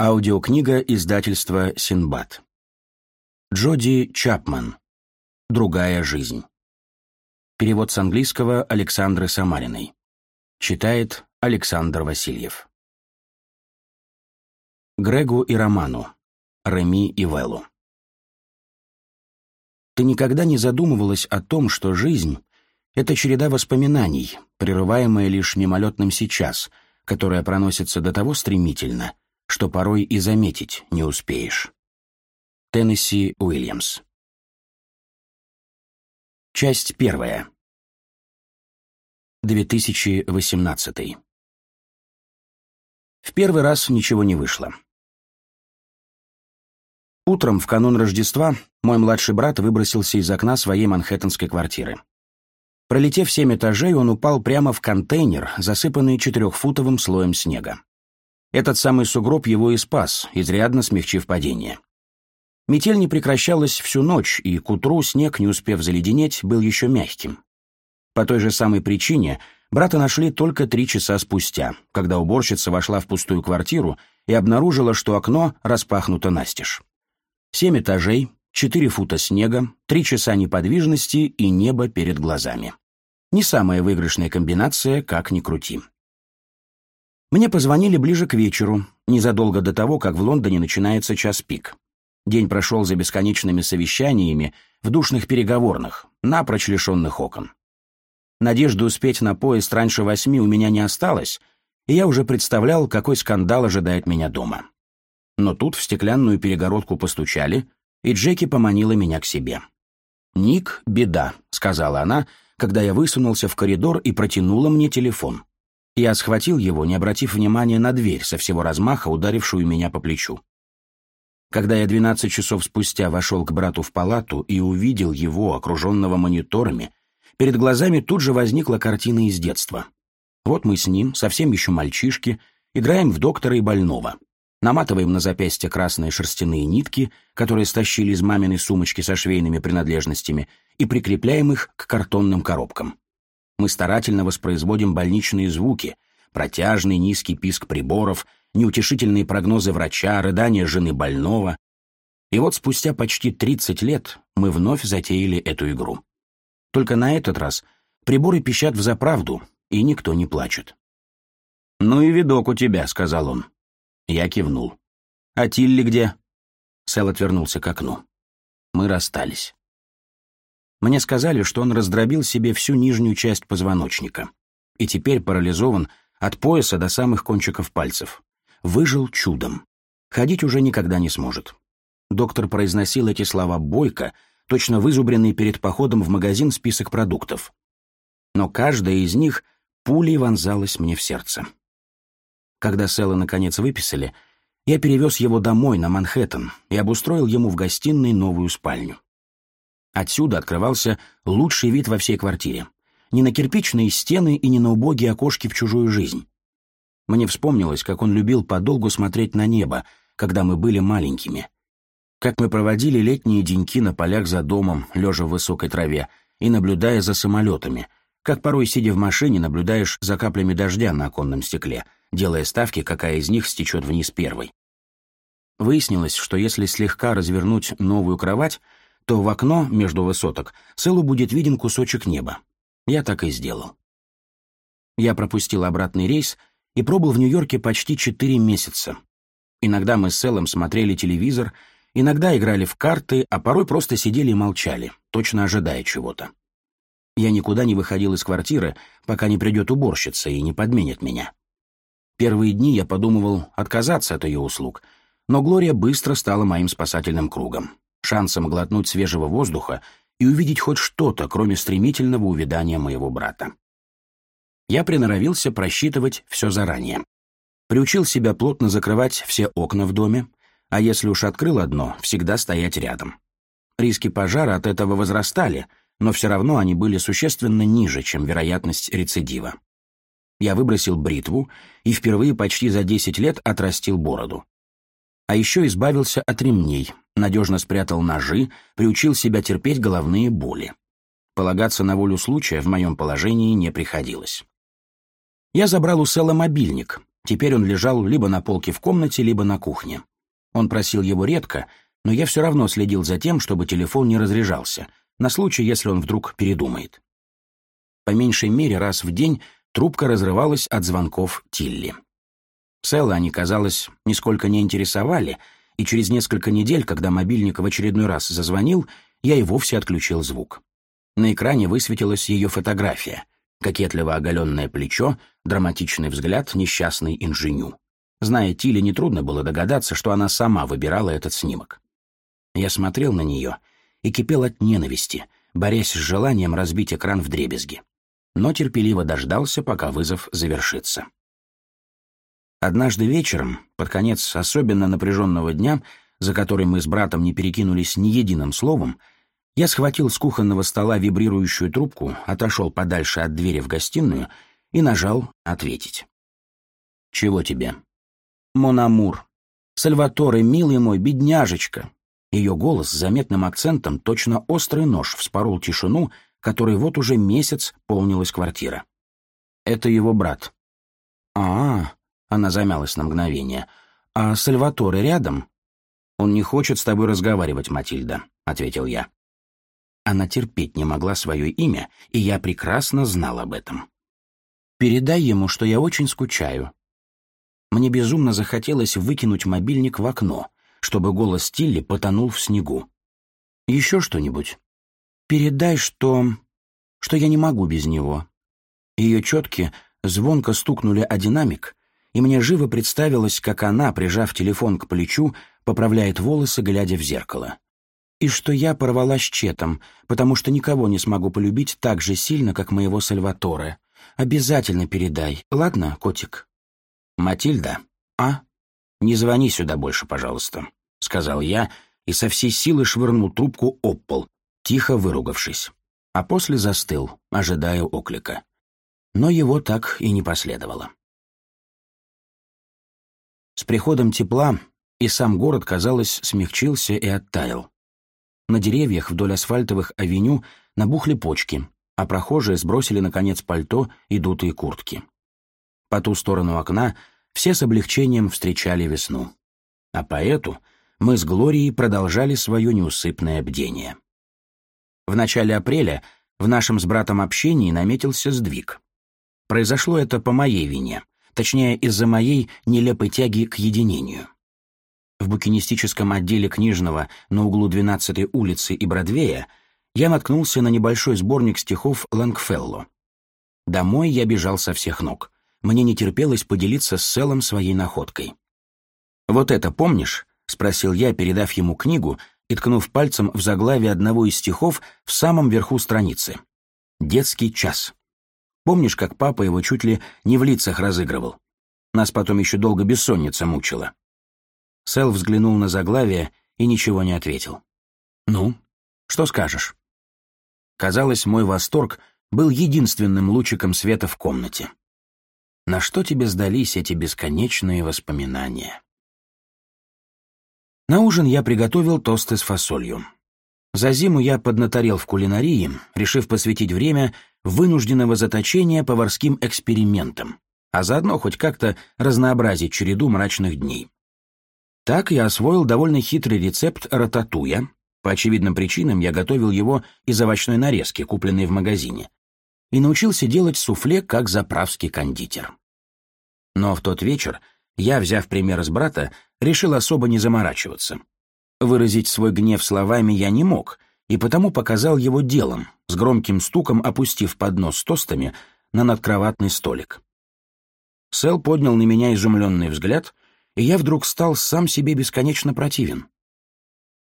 Аудиокнига издательства «Синбад». Джоди Чапман. «Другая жизнь». Перевод с английского Александры Самариной. Читает Александр Васильев. Грегу и Роману. Реми и Веллу. Ты никогда не задумывалась о том, что жизнь — это череда воспоминаний, прерываемая лишь мимолетным сейчас, которая проносится до того стремительно — что порой и заметить не успеешь. Теннесси Уильямс. Часть первая. 2018. В первый раз ничего не вышло. Утром в канун Рождества мой младший брат выбросился из окна своей манхэттенской квартиры. Пролетев семь этажей, он упал прямо в контейнер, засыпанный четырехфутовым слоем снега. Этот самый сугроб его и спас, изрядно смягчив падение. Метель не прекращалась всю ночь, и к утру снег, не успев заледенеть, был еще мягким. По той же самой причине брата нашли только три часа спустя, когда уборщица вошла в пустую квартиру и обнаружила, что окно распахнуто настежь. Семь этажей, четыре фута снега, три часа неподвижности и небо перед глазами. Не самая выигрышная комбинация, как ни крути. Мне позвонили ближе к вечеру, незадолго до того, как в Лондоне начинается час пик. День прошел за бесконечными совещаниями в душных переговорных, напрочь лишенных окон. Надежды успеть на поезд раньше восьми у меня не осталось, и я уже представлял, какой скандал ожидает меня дома. Но тут в стеклянную перегородку постучали, и Джеки поманила меня к себе. «Ник, беда», — сказала она, когда я высунулся в коридор и протянула мне телефон. Я схватил его, не обратив внимания на дверь, со всего размаха ударившую меня по плечу. Когда я 12 часов спустя вошел к брату в палату и увидел его, окруженного мониторами, перед глазами тут же возникла картина из детства. Вот мы с ним, совсем еще мальчишки, играем в доктора и больного. Наматываем на запястье красные шерстяные нитки, которые стащили из маминой сумочки со швейными принадлежностями, и прикрепляем их к картонным коробкам. Мы старательно воспроизводим больничные звуки, протяжный низкий писк приборов, неутешительные прогнозы врача, рыдания жены больного. И вот спустя почти 30 лет мы вновь затеяли эту игру. Только на этот раз приборы пищат в заправду, и никто не плачет. «Ну и видок у тебя», — сказал он. Я кивнул. «А Тилли где?» Сэл отвернулся к окну. Мы расстались. Мне сказали, что он раздробил себе всю нижнюю часть позвоночника и теперь парализован от пояса до самых кончиков пальцев. Выжил чудом. Ходить уже никогда не сможет. Доктор произносил эти слова бойко, точно вызубренный перед походом в магазин список продуктов. Но каждая из них пулей вонзалась мне в сердце. Когда Сэла наконец выписали, я перевез его домой, на Манхэттен, и обустроил ему в гостиной новую спальню. Отсюда открывался лучший вид во всей квартире. Не на кирпичные стены и не на убогие окошки в чужую жизнь. Мне вспомнилось, как он любил подолгу смотреть на небо, когда мы были маленькими. Как мы проводили летние деньки на полях за домом, лежа в высокой траве, и наблюдая за самолетами, как порой, сидя в машине, наблюдаешь за каплями дождя на оконном стекле, делая ставки, какая из них стечет вниз первой. Выяснилось, что если слегка развернуть новую кровать — то в окно между высоток Сэлу будет виден кусочек неба. Я так и сделал. Я пропустил обратный рейс и пробыл в Нью-Йорке почти четыре месяца. Иногда мы с Сэлом смотрели телевизор, иногда играли в карты, а порой просто сидели и молчали, точно ожидая чего-то. Я никуда не выходил из квартиры, пока не придет уборщица и не подменит меня. Первые дни я подумывал отказаться от ее услуг, но Глория быстро стала моим спасательным кругом шансом глотнуть свежего воздуха и увидеть хоть что-то, кроме стремительного увядания моего брата. Я приноровился просчитывать все заранее. Приучил себя плотно закрывать все окна в доме, а если уж открыл одно, всегда стоять рядом. Риски пожара от этого возрастали, но все равно они были существенно ниже, чем вероятность рецидива. Я выбросил бритву и впервые почти за 10 лет отрастил бороду. А еще избавился от ремней, надежно спрятал ножи, приучил себя терпеть головные боли. Полагаться на волю случая в моем положении не приходилось. Я забрал у Сэла мобильник. Теперь он лежал либо на полке в комнате, либо на кухне. Он просил его редко, но я все равно следил за тем, чтобы телефон не разряжался, на случай, если он вдруг передумает. По меньшей мере раз в день трубка разрывалась от звонков Тилли. Сэла они, казалось, нисколько не интересовали — и через несколько недель, когда мобильник в очередной раз зазвонил, я и вовсе отключил звук. На экране высветилась ее фотография. Кокетливо оголенное плечо, драматичный взгляд, несчастный инженю. Зная Тиле, нетрудно было догадаться, что она сама выбирала этот снимок. Я смотрел на нее и кипел от ненависти, борясь с желанием разбить экран в дребезги. Но терпеливо дождался, пока вызов завершится. Однажды вечером, под конец особенно напряженного дня, за который мы с братом не перекинулись ни единым словом, я схватил с кухонного стола вибрирующую трубку, отошел подальше от двери в гостиную и нажал «Ответить». «Чего тебе?» «Монамур. Сальваторе, милый мой, бедняжечка!» Ее голос с заметным акцентом, точно острый нож, вспорол тишину, которой вот уже месяц полнилась квартира. «Это его брат». «А-а-а!» Она замялась на мгновение. «А Сальваторе рядом?» «Он не хочет с тобой разговаривать, Матильда», — ответил я. Она терпеть не могла свое имя, и я прекрасно знал об этом. «Передай ему, что я очень скучаю». Мне безумно захотелось выкинуть мобильник в окно, чтобы голос Тилли потонул в снегу. «Еще что-нибудь?» «Передай, что... что я не могу без него». Ее четки звонко стукнули о динамик, и мне живо представилось, как она, прижав телефон к плечу, поправляет волосы, глядя в зеркало. И что я порвала с Четом, потому что никого не смогу полюбить так же сильно, как моего Сальваторе. Обязательно передай, ладно, котик? «Матильда, а? Не звони сюда больше, пожалуйста», — сказал я и со всей силы швырнул трубку об пол, тихо выругавшись. А после застыл, ожидая оклика. Но его так и не последовало. С приходом тепла и сам город, казалось, смягчился и оттаял. На деревьях вдоль асфальтовых авеню набухли почки, а прохожие сбросили, наконец, пальто и дутые куртки. По ту сторону окна все с облегчением встречали весну. А поэту мы с Глорией продолжали свое неусыпное бдение. В начале апреля в нашем с братом общении наметился сдвиг. Произошло это по моей вине. Точнее, из-за моей нелепой тяги к единению. В букинистическом отделе книжного на углу 12-й улицы и Бродвея я наткнулся на небольшой сборник стихов Лэнгфелло. Домой я бежал со всех ног. Мне не терпелось поделиться с Селом своей находкой. «Вот это помнишь?» — спросил я, передав ему книгу и ткнув пальцем в заглавие одного из стихов в самом верху страницы. «Детский час». Помнишь, как папа его чуть ли не в лицах разыгрывал? Нас потом еще долго бессонница мучила». Сэл взглянул на заглавие и ничего не ответил. «Ну, что скажешь?» Казалось, мой восторг был единственным лучиком света в комнате. На что тебе сдались эти бесконечные воспоминания? На ужин я приготовил тосты с фасолью. За зиму я поднаторел в кулинарии, решив посвятить время вынужденного заточения поварским экспериментам, а заодно хоть как-то разнообразить череду мрачных дней. Так я освоил довольно хитрый рецепт рататуя. По очевидным причинам я готовил его из овощной нарезки, купленной в магазине, и научился делать суфле как заправский кондитер. Но в тот вечер я, взяв пример с брата, решил особо не заморачиваться — Выразить свой гнев словами я не мог, и потому показал его делом, с громким стуком опустив поднос с тостами на надкроватный столик. Сэл поднял на меня изумленный взгляд, и я вдруг стал сам себе бесконечно противен.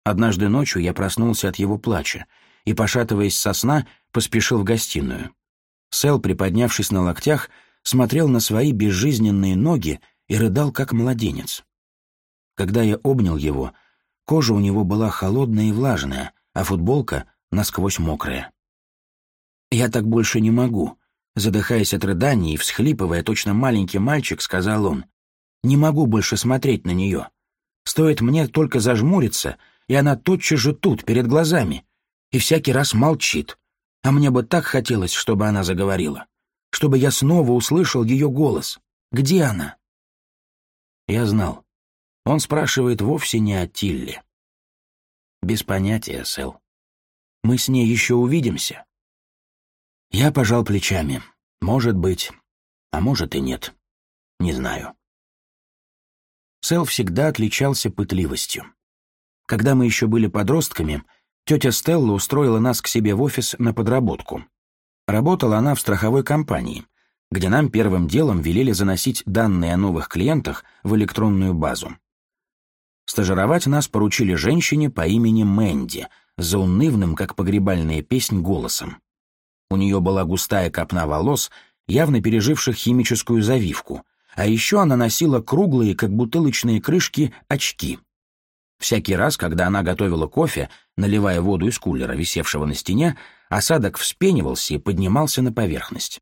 Однажды ночью я проснулся от его плача и, пошатываясь со сна, поспешил в гостиную. Сэл, приподнявшись на локтях, смотрел на свои безжизненные ноги и рыдал, как младенец. Когда я обнял его — Кожа у него была холодная и влажная, а футболка насквозь мокрая. «Я так больше не могу», — задыхаясь от рыданий и всхлипывая, точно маленький мальчик, сказал он. «Не могу больше смотреть на нее. Стоит мне только зажмуриться, и она тотчас же тут, перед глазами, и всякий раз молчит. А мне бы так хотелось, чтобы она заговорила, чтобы я снова услышал ее голос. Где она?» Я знал. Он спрашивает вовсе не о Тилле. Без понятия, Сэл. Мы с ней еще увидимся. Я пожал плечами. Может быть, а может и нет. Не знаю. Сэл всегда отличался пытливостью. Когда мы еще были подростками, тетя Стелла устроила нас к себе в офис на подработку. Работала она в страховой компании, где нам первым делом велели заносить данные о новых клиентах в электронную базу. Стажировать нас поручили женщине по имени Мэнди, за унывным, как погребальная песнь, голосом. У нее была густая копна волос, явно переживших химическую завивку, а еще она носила круглые, как бутылочные крышки, очки. Всякий раз, когда она готовила кофе, наливая воду из кулера, висевшего на стене, осадок вспенивался и поднимался на поверхность.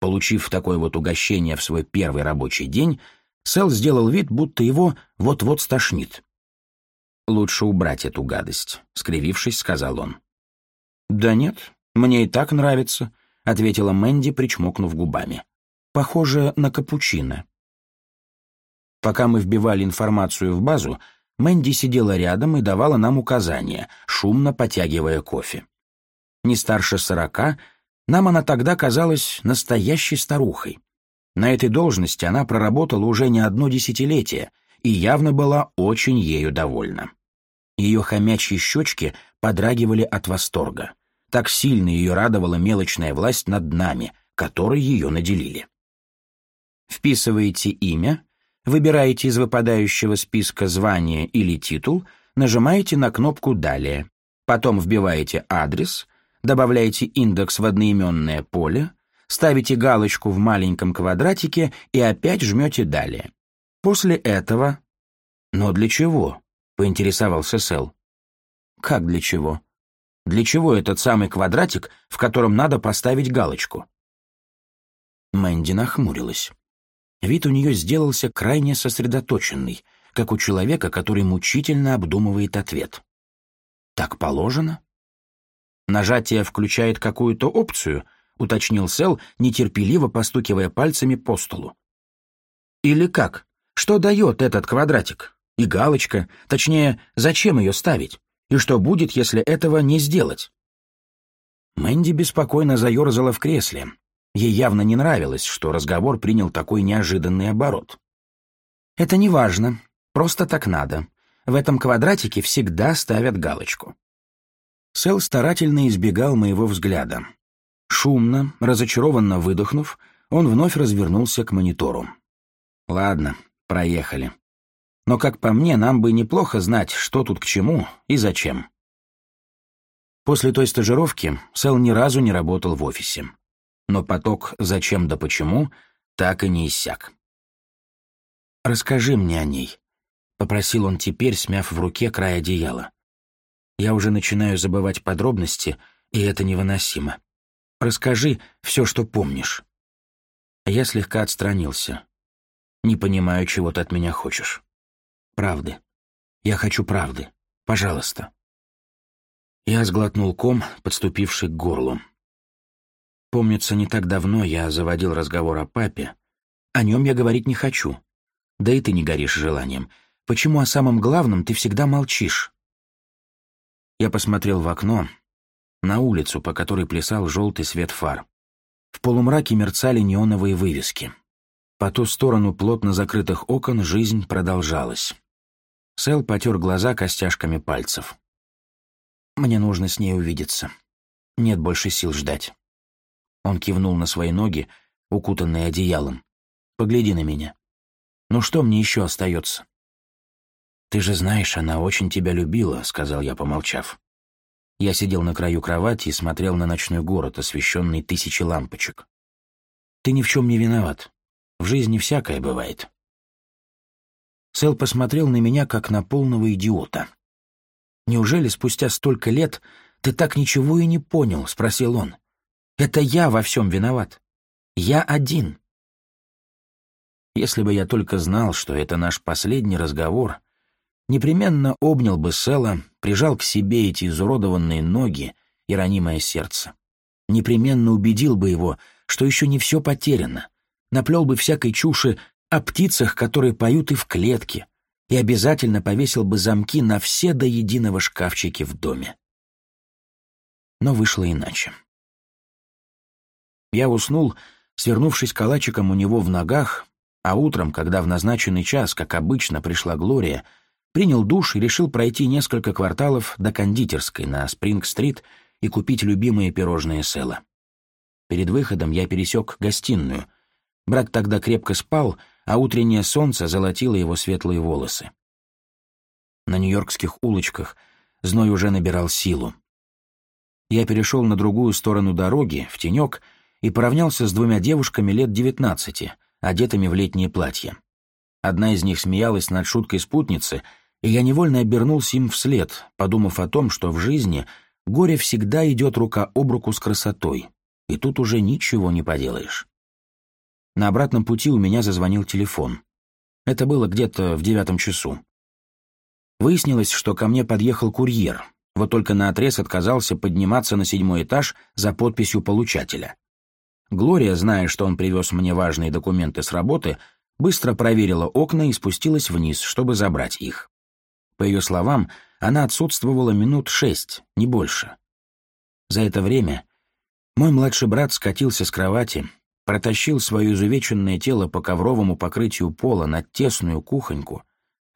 Получив такое вот угощение в свой первый рабочий день, Сэл сделал вид, будто его вот-вот стошнит. «Лучше убрать эту гадость», — скривившись, сказал он. «Да нет, мне и так нравится», — ответила Мэнди, причмокнув губами. «Похоже на капучино». Пока мы вбивали информацию в базу, Мэнди сидела рядом и давала нам указания, шумно потягивая кофе. Не старше сорока, нам она тогда казалась настоящей старухой. На этой должности она проработала уже не одно десятилетие и явно была очень ею довольна. Ее хомячьи щечки подрагивали от восторга. Так сильно ее радовала мелочная власть над нами, которой ее наделили. Вписываете имя, выбираете из выпадающего списка звание или титул, нажимаете на кнопку «Далее». Потом вбиваете адрес, добавляете индекс в одноименное поле, ставите галочку в маленьком квадратике и опять жмете «Далее». После этого... «Но для чего?» — поинтересовался Сэл. «Как для чего?» «Для чего этот самый квадратик, в котором надо поставить галочку?» Мэнди нахмурилась. Вид у нее сделался крайне сосредоточенный, как у человека, который мучительно обдумывает ответ. «Так положено?» «Нажатие включает какую-то опцию —— уточнил Сэл, нетерпеливо постукивая пальцами по столу. «Или как? Что дает этот квадратик? И галочка? Точнее, зачем ее ставить? И что будет, если этого не сделать?» Мэнди беспокойно заерзала в кресле. Ей явно не нравилось, что разговор принял такой неожиданный оборот. «Это не важно. Просто так надо. В этом квадратике всегда ставят галочку». Сэл старательно избегал моего взгляда, Шумно, разочарованно выдохнув, он вновь развернулся к монитору. «Ладно, проехали. Но, как по мне, нам бы неплохо знать, что тут к чему и зачем». После той стажировки Сэл ни разу не работал в офисе. Но поток «зачем да почему» так и не иссяк. «Расскажи мне о ней», — попросил он теперь, смяв в руке край одеяла. «Я уже начинаю забывать подробности, и это невыносимо». Расскажи все, что помнишь». Я слегка отстранился. «Не понимаю, чего ты от меня хочешь». «Правды. Я хочу правды. Пожалуйста». Я сглотнул ком, подступивший к горлу. Помнится, не так давно я заводил разговор о папе. О нем я говорить не хочу. Да и ты не горишь желанием. Почему о самом главном ты всегда молчишь? Я посмотрел в окно, на улицу, по которой плясал желтый свет фар. В полумраке мерцали неоновые вывески. По ту сторону плотно закрытых окон жизнь продолжалась. Сэл потер глаза костяшками пальцев. «Мне нужно с ней увидеться. Нет больше сил ждать». Он кивнул на свои ноги, укутанные одеялом. «Погляди на меня. Ну что мне еще остается?» «Ты же знаешь, она очень тебя любила», — сказал я, помолчав. Я сидел на краю кровати и смотрел на ночной город, освещенный тысячи лампочек. «Ты ни в чем не виноват. В жизни всякое бывает». Сэл посмотрел на меня, как на полного идиота. «Неужели спустя столько лет ты так ничего и не понял?» — спросил он. «Это я во всем виноват. Я один». Если бы я только знал, что это наш последний разговор, непременно обнял бы Села, прижал к себе эти изуродованные ноги и ранимое сердце. Непременно убедил бы его, что еще не все потеряно, наплел бы всякой чуши о птицах, которые поют и в клетке, и обязательно повесил бы замки на все до единого шкафчики в доме. Но вышло иначе. Я уснул, свернувшись калачиком у него в ногах, а утром, когда в назначенный час, как обычно, пришла Глория — принял душ и решил пройти несколько кварталов до кондитерской на Спринг-стрит и купить любимые пирожные села. Перед выходом я пересек гостиную. Брат тогда крепко спал, а утреннее солнце золотило его светлые волосы. На нью-йоркских улочках зной уже набирал силу. Я перешел на другую сторону дороги, в тенек, и поравнялся с двумя девушками лет девятнадцати, одетыми в летние платья. Одна из них смеялась над шуткой спутницы — и я невольно обернулся им вслед, подумав о том, что в жизни горе всегда идет рука об руку с красотой, и тут уже ничего не поделаешь. На обратном пути у меня зазвонил телефон. Это было где-то в девятом часу. Выяснилось, что ко мне подъехал курьер, вот только наотрез отказался подниматься на седьмой этаж за подписью получателя. Глория, зная, что он привез мне важные документы с работы, быстро проверила окна и спустилась вниз, чтобы забрать их. По ее словам, она отсутствовала минут шесть, не больше. За это время мой младший брат скатился с кровати, протащил свое изувеченное тело по ковровому покрытию пола на тесную кухоньку,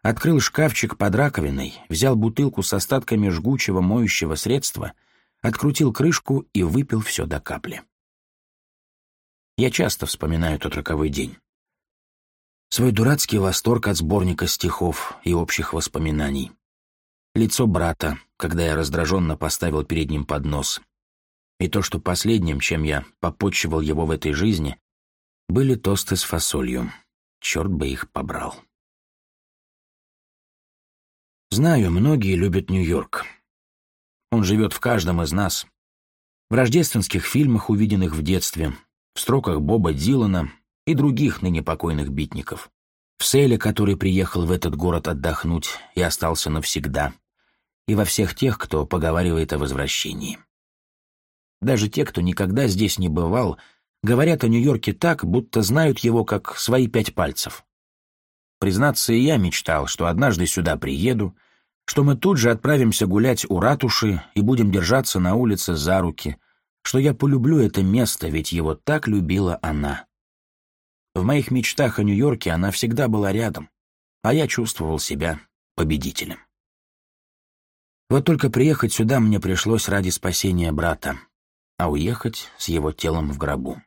открыл шкафчик под раковиной, взял бутылку с остатками жгучего моющего средства, открутил крышку и выпил все до капли. Я часто вспоминаю тот роковой день свой дурацкий восторг от сборника стихов и общих воспоминаний. Лицо брата, когда я раздраженно поставил перед ним поднос. И то, что последним, чем я попотчевал его в этой жизни, были тосты с фасолью. Черт бы их побрал. Знаю, многие любят Нью-Йорк. Он живет в каждом из нас. В рождественских фильмах, увиденных в детстве, в строках Боба Дилана, и других ныне покойных битников. в селе, который приехал в этот город отдохнуть и остался навсегда, и во всех тех, кто поговаривает о возвращении. Даже те, кто никогда здесь не бывал, говорят о Нью-Йорке так, будто знают его как свои пять пальцев. Признаться, и я мечтал, что однажды сюда приеду, что мы тут же отправимся гулять у ратуши и будем держаться на улице за руки, что я полюблю это место, ведь его так любила она. В моих мечтах о Нью-Йорке она всегда была рядом, а я чувствовал себя победителем. Вот только приехать сюда мне пришлось ради спасения брата, а уехать с его телом в гробу.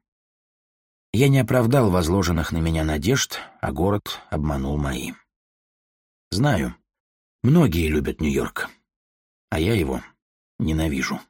Я не оправдал возложенных на меня надежд, а город обманул мои. Знаю, многие любят Нью-Йорк, а я его ненавижу.